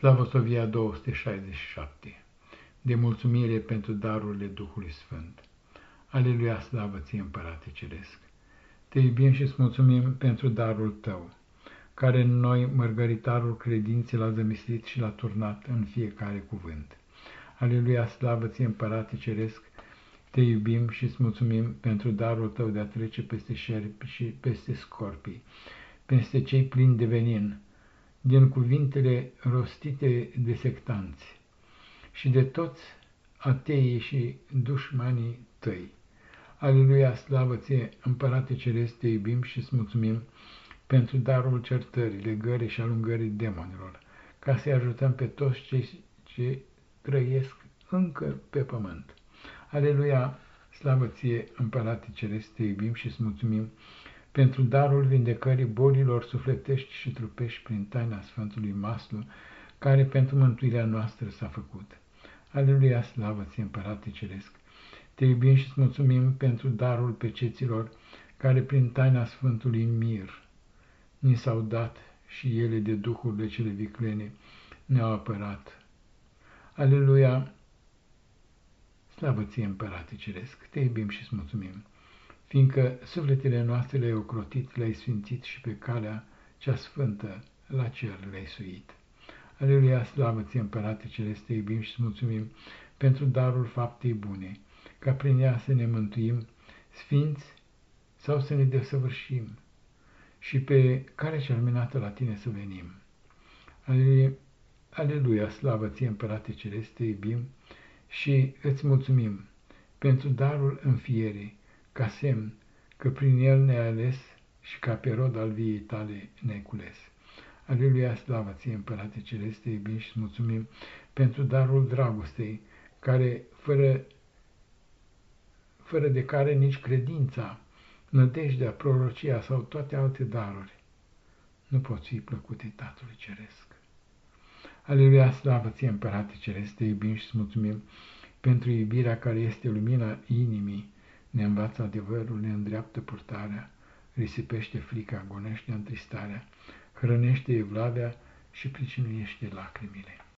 Slavosovia 267 De mulțumire pentru darurile Duhului Sfânt. Aleluia, slavă ție, Împărate Ceresc! Te iubim și îți mulțumim pentru darul tău, care în noi mărgăritarul credinței l-a zămislit și l-a turnat în fiecare cuvânt. Aleluia, slavă ție, Împărate Ceresc! Te iubim și îți mulțumim pentru darul tău de a trece peste șerpi și peste scorpii, peste cei plini de venin, din cuvintele rostite de sectanți și de toți ateii și dușmanii tăi. Aleluia, slavă ție, Împărate Ceresc, te iubim și îți mulțumim pentru darul certării, legării și alungării demonilor, ca să-i ajutăm pe toți cei ce trăiesc încă pe pământ. Aleluia, slavă ție, Împărate Ceresc, te iubim și îți mulțumim pentru darul vindecării bolilor sufletești și trupești prin taina Sfântului Maslu, care pentru mântuirea noastră s-a făcut. Aleluia, slavă ție, Împărate Ceresc! Te iubim și îți mulțumim pentru darul peceților, care prin taina Sfântului Mir ni s-au dat și ele de duhurile cele viclene ne-au apărat. Aleluia, slavă ție, Împărate Ceresc! Te iubim și îți mulțumim! Fiindcă sufletele noastre le-ai ocrotit, le-ai sfințit și pe calea cea sfântă la cer le-ai suit. Aleluia, slavă ție, Împărate Celeste, iubim și mulțumim pentru darul faptei bune, ca prin ea să ne mântuim, sfinți sau să ne desăvârșim și pe care cea luminată la tine să venim. Aleluia, Aleluia slavă ție, Împărate Celeste, iubim și îți mulțumim pentru darul înfierii, ca semn că prin el ne-ai ales și ca pe rod al viei tale ne-ai cules. Aleluia, slavă ție, Împărate Celeste, iubim și mulțumim pentru darul dragostei, care, fără, fără de care nici credința, nădejdea, prorocia sau toate alte daruri nu pot fi plăcute Tatălui Ceresc. Aleluia, slavă ție, Împărate Celeste, iubim și mulțumim pentru iubirea care este lumina inimii, ne învață adevărul, ne îndreaptă purtarea, risipește frica, gonește întristarea, hrănește evlavia și pricinuiește lacrimile.